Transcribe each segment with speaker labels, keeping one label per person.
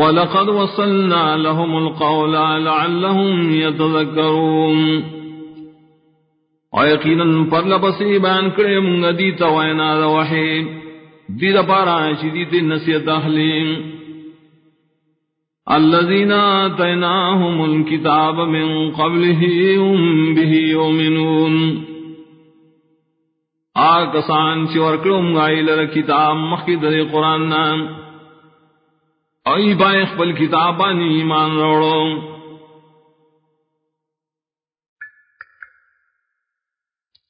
Speaker 1: ولقد وصلنا لهم القول لعلهم يتذكرون. ويقينا فرلبسي بان كريم نديت وينا وحي دي دپارا شديد النسية تحليم الذين آتيناهم الكتاب من قبله هم به يؤمنون آکسان چی ورکڑوں گائی لر کتاب مخید قرآن نام. ای بائیں خپل کتابانی ایمان روڑو۔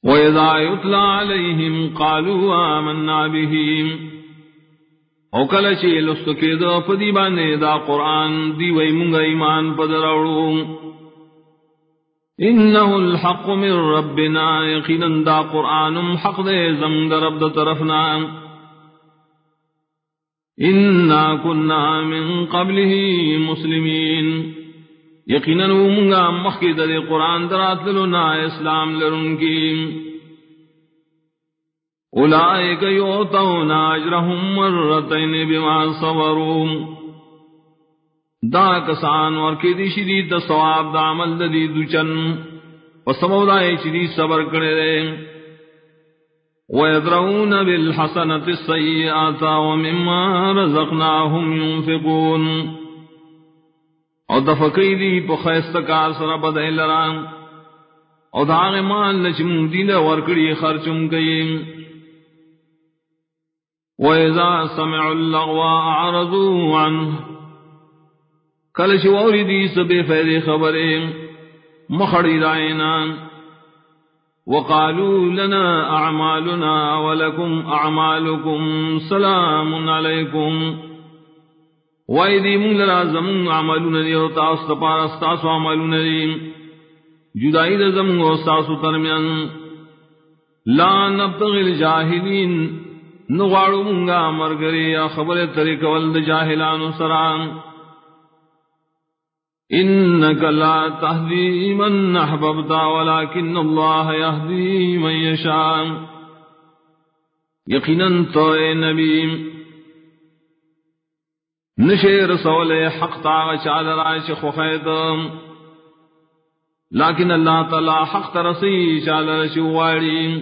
Speaker 1: وَإِذَا يُتْلَى عَلَيْهِمْ قَالُوا آمَنَّا بِهِ۔ او کل چی لستو کے دا پدی بانے دا قرآن دی وی منگا ایمان پدر اوڑو انہو الحق من ربنا، یقینا دا قرآن حق دے زمد رب دا طرفنا۔ انا کننا من قبله مسلمین یقینا منگا مخی دا قرآن درات لنا اسلام لرن کی اولائک یوتون اجرهم مرتین بما صبرون دا کسان ورکی دی شدید دا سواب دا عمل دی دو چن و سبو دا شدید صبر کرے دے ويدرؤون بالحسنة السيئات ومما رزقناهم ينفقون. او دفقی دی پا خیستکار سر بدئی لران او داغ مال لچمون دیل ورکڑی خرچم کئیم. وَإِذَا سَمِعُوا اللَّغْوَ أَعْرَضُوا عَنْهُ. کل شوری دی سبے فیدے خبریں مخڑی دائنان. وقالوا لنا أعمالنا ولكم أعمالكم سلام عليكم. وَإِذِي مُنْ لَلَازَمُنْ عَمَلُونَ دِي وَتَعَسْتَ پَارَسْتَاسُ عَمَلُونَ دِي جدائی دا زمن وستاسو لا نبتغی الجاہلین نغاڑو منگا مرگری خبر طریق والد جاہلان سران. انك لا تهدي من احببت ولكن الله يهدي من يشاء. یقینا تو اے نبی نشے رسول حق تا چال راش خفیت لیکن اللہ تعالی حق ترسی چال رشواری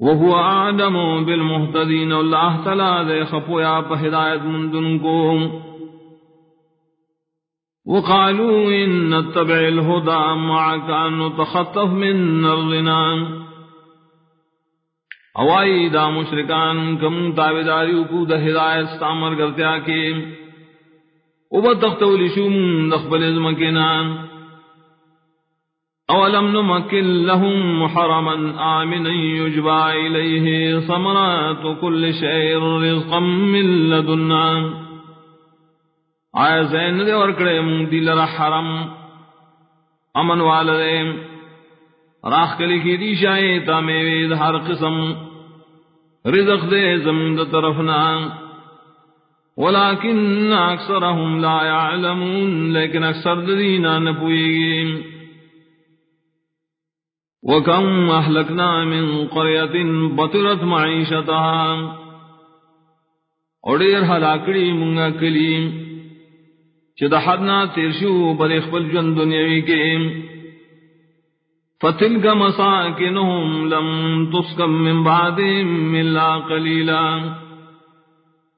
Speaker 1: وهو اعلم بالمهتدين الله تعالی دے خفویا پہ ہدایت مندن کو. وقالوا إن نتبع الهدى معك أن نتخطف من أرضنا. اوائی دا مشرکان کم تابداریو کو دا ہدایت استعمر کرتے آکے اوبا تختولی شوم دخبل ازمکنان اولم نمکن لهم حرما آمنا يجبع إليه ثمرات كل شيء رزقا من لدنان آیا زین دے ورکڑے مونگ دی لرا حرم؟ امن والدے راخ کلی کی دی شاہی تا میوید ہر قسم۔ رزق دے زمین دا طرفنا ولیکن اکثرهم لا يعلمون لیکن اکثر دینا نپوئیگی وکم احلکنا من قریت بطرت معیشتها اور دیر حلاکڑی منگا کلیم۔ چې د حدنا تیر شو بل خپل ژوند دنیوي کې فتلك مساكنهم لم تسكن من بعد الا قليلا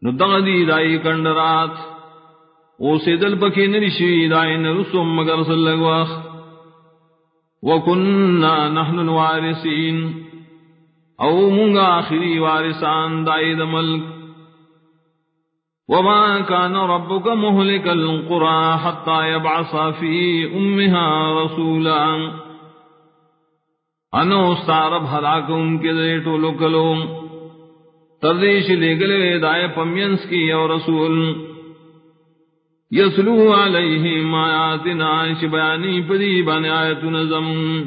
Speaker 1: نو دغدي دای کندرات او سیدل پکې نشي دای نه رسوم مگر صلی الله وكنا نحن الوارثين او مونږه اخري وارثان دای د ملک۔ وما كان ربك مهلك القرى حتى يبعث في أمها رسولا۔ انو استعرب حلاک ان کے تردیش لے گلے دائے پمینس کی اور رسول۔ یسلو علیہم آیاتنا شبیانی پدی بان آیت نظم۔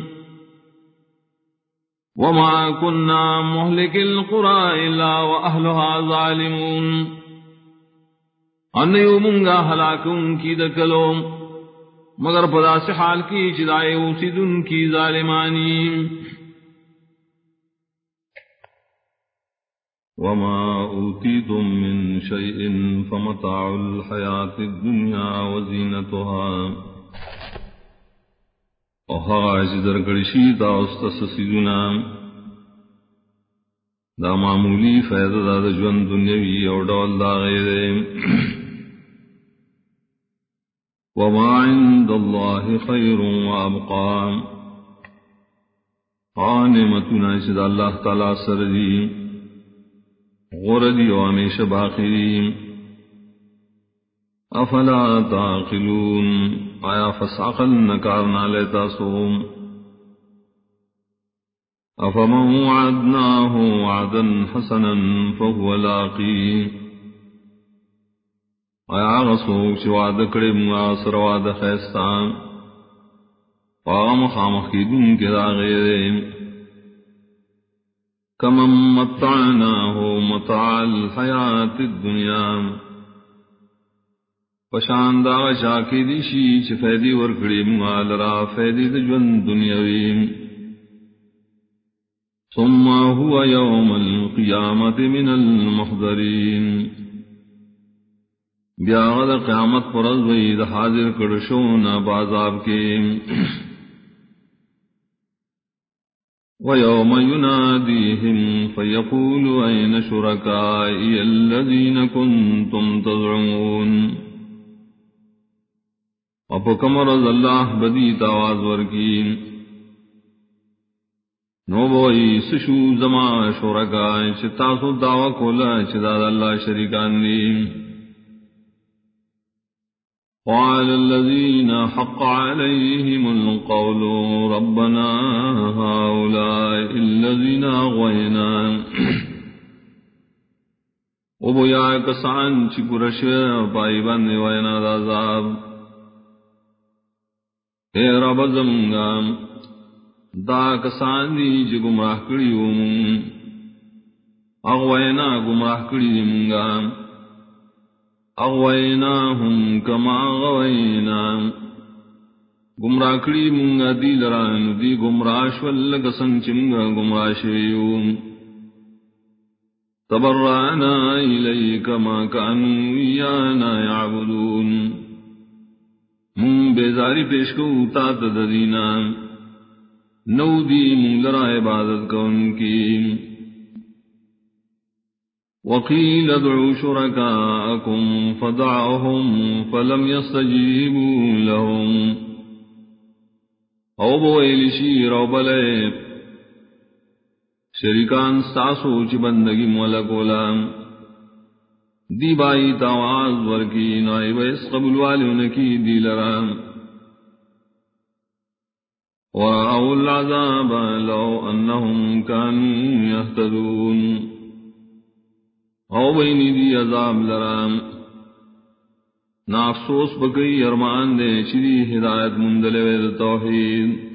Speaker 1: وما كنا مهلك القرى إلا وأهلها ظالمون۔ انیو منگا ہلاکوں کی دکلو مگر پدا سے حال کی چدائے اسی دن کی ظالمانی۔
Speaker 2: وما أوتيتم من شيء فمتاع الحياة الدنيا وزينتها۔ وخاش درقرشي تاوستس سيدنا دا معمولی فیض دا دا جون دنیاوی او ڈول دا غیرے۔ وما عند الله خير وابقى. قانمتنا شد الله تعالى سردي غردی و ہمیشہ باقی افلا تعقلون؟ آیا فساقل نکارنا لیتا سوم؟ افمن وعدناه وعدا حسنا فهو لاقی آیا غصوک چی وعد کرم آسر وعد خیستان فاغم خامخ کے دا کمم متعنا ہو متع الحیات الدنیا. پشاندہ شاکی دیشی چھ فیدی ورکڑی مال را فیدی دجون دنیاوی. ثم هو يوم القيامة من المحضرين بیاغد قیامت پر از وید حاضر کرشون بازاب کے ويوم يناديهم فيقول أين شركائي الذين كنتم تزعمون؟ وفكم رضا الله بديت آواز وركين نو بوئی سشو زما شرکائے چتاسو دعوی کولا چداد اللہ شریکان دیم قال الذين حق عليهم القول ربنا هؤلاء الذين أغوينا. ابو یا کسان چی پرش پائی بند دازاب اے رب زمگا دا کسان دی چی گمراہ کری اغوینا گمراہ کری منگا اغویناهم کما غوینا گمراہ کری منگا دی لران دی گمراش واللگ سنچنگا گمراشویو تبرانا الیک ما کانو ایانا یعبدون من بیزاری پیش کو تات ددینا نو دی من لرا عبادت کون کی وقيل ادعوا شركاءكم فدعوهم فلم يستجيبوا لهم. او بوئل شیر او بلے شریکان ساسو چی بندگی مولا کولا دی بائی تاواز ورکی نائی ویس قبل والیون کی دی لرام ورعوا العذاب لو انهم كانوا يهتدون. او بینی دی عذاب لرام. نا افسوس بکئی ارمان دے چیدی ہدایت مندلے وید توحید.